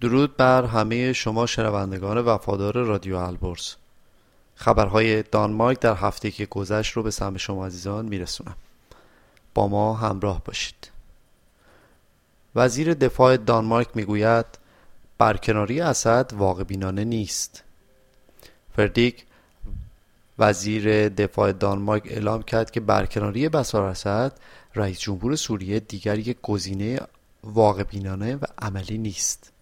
درود بر همه شما شنوندگان وفادار رادیو البرز. خبرهای دانمارک در هفته که گذشت رو به سمت شما عزیزان میرسونم. با ما همراه باشید. وزیر دفاع دانمارک می‌گوید برکناری اسد واقع بینانه نیست. فردیک وزیر دفاع دانمارک اعلام کرد که برکناری بسار اسد رئیس جمهور سوریه دیگر یک گزینه واقع بینانه و عملی نیست.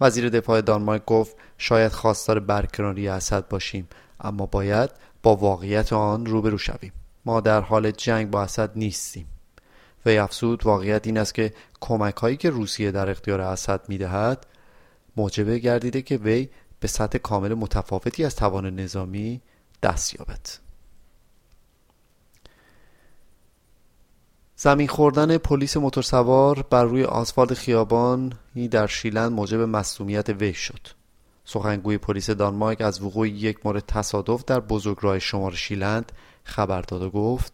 وزیر دفاع دانمارک گفت شاید خواستار برکناری اسد باشیم اما باید با واقعیت آن روبرو شویم. ما در حال جنگ با اسد نیستیم. وی افزود واقعیت این است که کمک هایی که روسیه در اختیار اسد می‌دهد موجب گردیده که وی به سطح کامل متفاوتی از توان نظامی دست یابد. زمین خوردن پلیس موتورسوار بر روی آسفالت خیابانی در شیلند موجب مصومیت وی شد. سخنگوی پلیس دانمارک از وقوع یک مورد تصادف در بزرگراه شمار شیلند خبر داد و گفت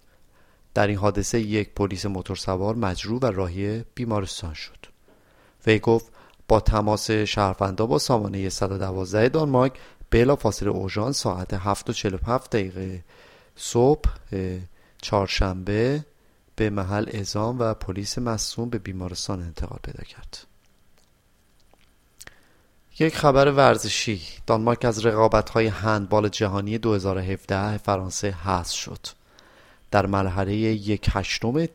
در این حادثه یک پلیس موتورسوار مجروح و راهی بیمارستان شد. وی گفت با تماس شهروندا با سامانه 112 دانمارک بلا فاصله اوژان ساعت 7 و 47 دقیقه صبح چهارشنبه به محل اعزام و پلیس مصوم به بیمارستان انتقال پیدا کرد. یک خبر ورزشی. دانمارک از رقابت های هندبال جهانی 2017 فرانسه حذف شد. در مرحله یک هشتم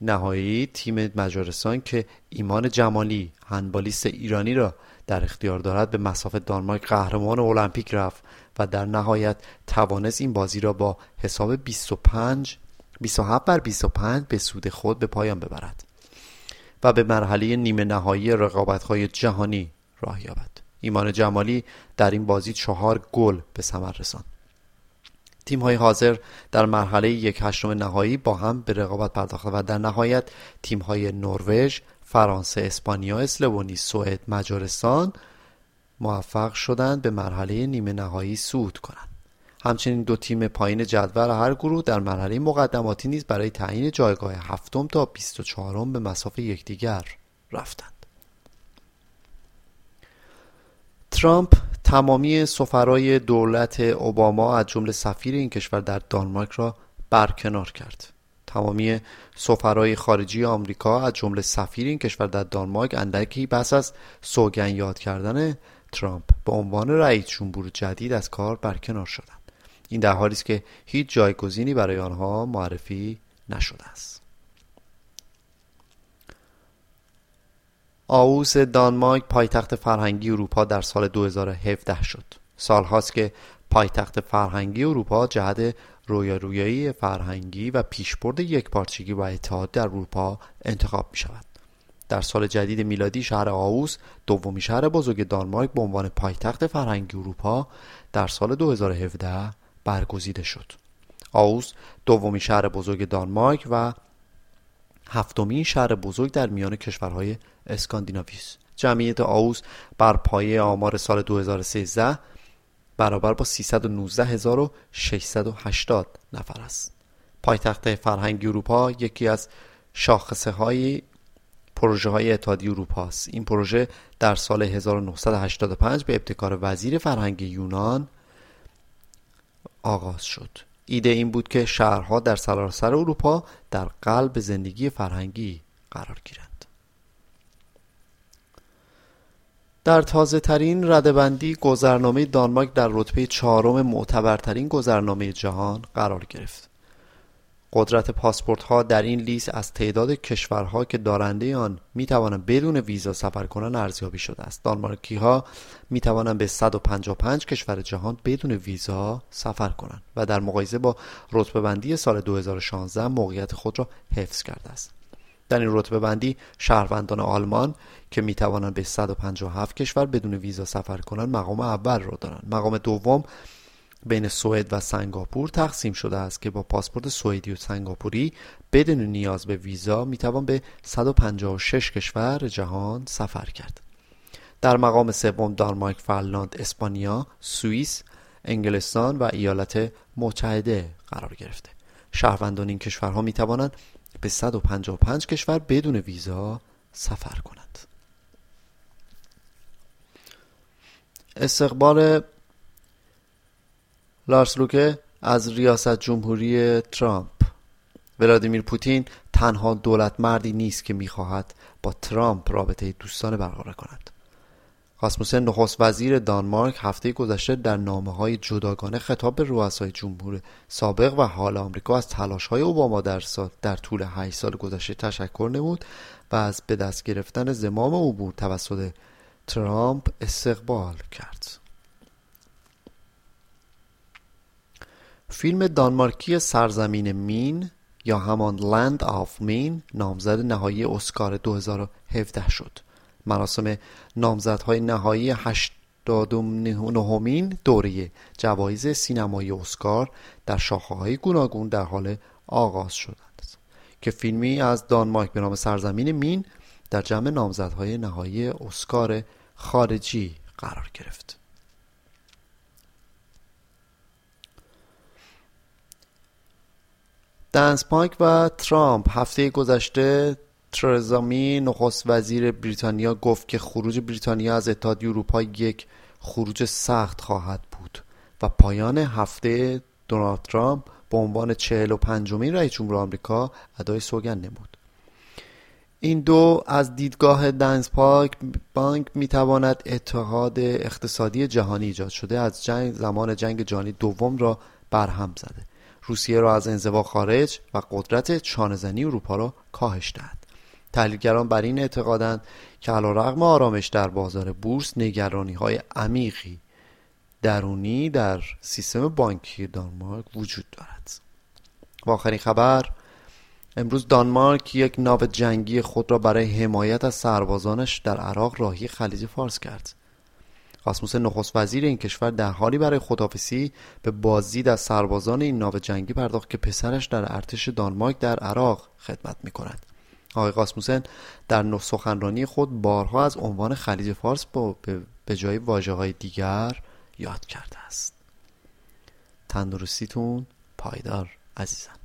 نهایی تیم مجارستان که ایمان جمالی هندبالیست ایرانی را در اختیار دارد به مسافت دانمارک قهرمان المپیک رفت و در نهایت توانست این بازی را با حساب 25 27 بر 25 به سود خود به پایان ببرد و به مرحله نیمه نهایی رقابت‌های جهانی راه یابد ایمان جمالی در این بازی چهار گل به ثمر رساند تیم های حاضر در مرحله یک هشتم نهایی با هم به رقابت پرداخته و در نهایت تیم های نروژ، فرانسه، اسپانیا، اسلوونی، سوئد، مجارستان موفق شدند به مرحله نیمه نهایی صعود کنند. همچنین دو تیم پایین جدول هر گروه در مرحله مقدماتی نیز برای تعیین جایگاه هفتم تا 24 به مسافه یکدیگر رفتند. ترامپ تمامی سفرای دولت اوباما از جمله سفیر این کشور در دانمارک را برکنار کرد. تمامی سفرای خارجی آمریکا از جمله سفیر این کشور در دانمارک اندکی پس از سوگن یاد کردن ترامپ به عنوان رئیس جمهور جدید از کار برکنار شدند. این در حالی است که هیچ جایگزینی برای آنها معرفی نشده است. آووس دانمارک پایتخت فرهنگی اروپا در سال 2017 شد. سالهاست که پایتخت فرهنگی اروپا جهت رویارویایی فرهنگی و پیشبرد یک پارچگی و اتحاد در اروپا انتخاب می شود در سال جدید میلادی شهر آووس دومی شهر بزرگ دانمارک به عنوان پایتخت فرهنگی اروپا در سال 2017 برگزیده شد. آووس دومین شهر بزرگ دانمارک و هفتمین شهر بزرگ در میان کشورهای اسکاندیناوی است جمعیت آووس بر پایه آمار سال 2013 برابر با 316680 نفر است. پایتخت فرهنگی اروپا یکی از شاخصه های پروژه های اتحادیه اروپا است. این پروژه در سال 1985 به ابتکار وزیر فرهنگ یونان آغاز شد. ایده این بود که شهرها در سراسر اروپا در قلب زندگی فرهنگی قرار گیرند. در تازه ترین ردبندی گذرنامه دانمارک در رتبه چهارم معتبرترین گذرنامه جهان قرار گرفت. قدرت پاسپورت ها در این لیست از تعداد کشورها که دارنده آن می توانند بدون ویزا سفر کنند ارزیابی شده است. دانمارکی ها می توانند به 155 کشور جهان بدون ویزا سفر کنند و در مقایسه با رتبه بندی سال 2016 موقعیت خود را حفظ کرده است. در این رتبه بندی شهروندان آلمان که می توانند به 157 کشور بدون ویزا سفر کنند مقام اول را دارند. مقام دوم بین سوئد و سنگاپور تقسیم شده است که با پاسپورت سوئدی و سنگاپوری بدون نیاز به ویزا می‌توان به 156 کشور جهان سفر کرد. در مقام سوم دانمارک، فنلاند، اسپانیا، سوئیس، انگلستان و ایالات متحده قرار گرفته. شهروندان این کشورها می توانند به 155 کشور بدون ویزا سفر کنند. استقبال لارس لوکه از ریاست جمهوری ترامپ. ولادیمیر پوتین تنها دولت مردی نیست که می‌خواهد با ترامپ رابطه دوستانه برقرار کند. راسموسن نخست وزیر دانمارک هفته گذشته در نامه های جداگانه خطاب به رؤسای جمهور سابق و حال آمریکا از تلاش های اوباما در, سال در طول 8 سال گذشته تشکر نمود و از به دست گرفتن زمام عبور توسط ترامپ استقبال کرد. فیلم دانمارکی سرزمین مین یا همان Land of Mine نامزد نهایی اسکار 2017 شد. مراسم نامزدهای نهایی 89مین دوره جوایز سینمایی اسکار در شاخه های گوناگون در حال آغاز شدند. که فیلمی از دانمارک به نام سرزمین مین در جمع نامزدهای نهایی اسکار خارجی قرار گرفت. دنسپاک و ترامپ. هفته گذشته ترزا می نخست وزیر بریتانیا گفت که خروج بریتانیا از اتحادیه اروپا یک خروج سخت خواهد بود و پایان هفته دونالد ترامپ به عنوان چهل و پنجمین رئیس جمهور آمریکا ادای سوگند نمود. این دو از دیدگاه دنس پاک بانک می تواند اتحاد اقتصادی جهانی ایجاد شده از جنگ زمان جنگ جهانی دوم را برهم زده. روسیه را از انزوا خارج و قدرت چانهزنی اروپا را کاهش دهد. تحلیلگران بر این اعتقادند که رغم آرامش در بازار بورس نگرانی های عمیقی درونی در سیستم بانکی دانمارک وجود دارد. و آخرین خبر امروز دانمارک یک ناو جنگی خود را برای حمایت از سربازانش در عراق راهی خلیج فارس کرد. راسموس نخست وزیر این کشور در حالی برای خدافسی به بازدید از سربازان این ناو جنگی پرداخت که پسرش در ارتش دانمارک در عراق خدمت می کند آقای قاسموسن در سخنرانی خود بارها از عنوان خلیج فارس با به جای واجه های دیگر یاد کرده است. تندرستیتون پایدار عزیزم.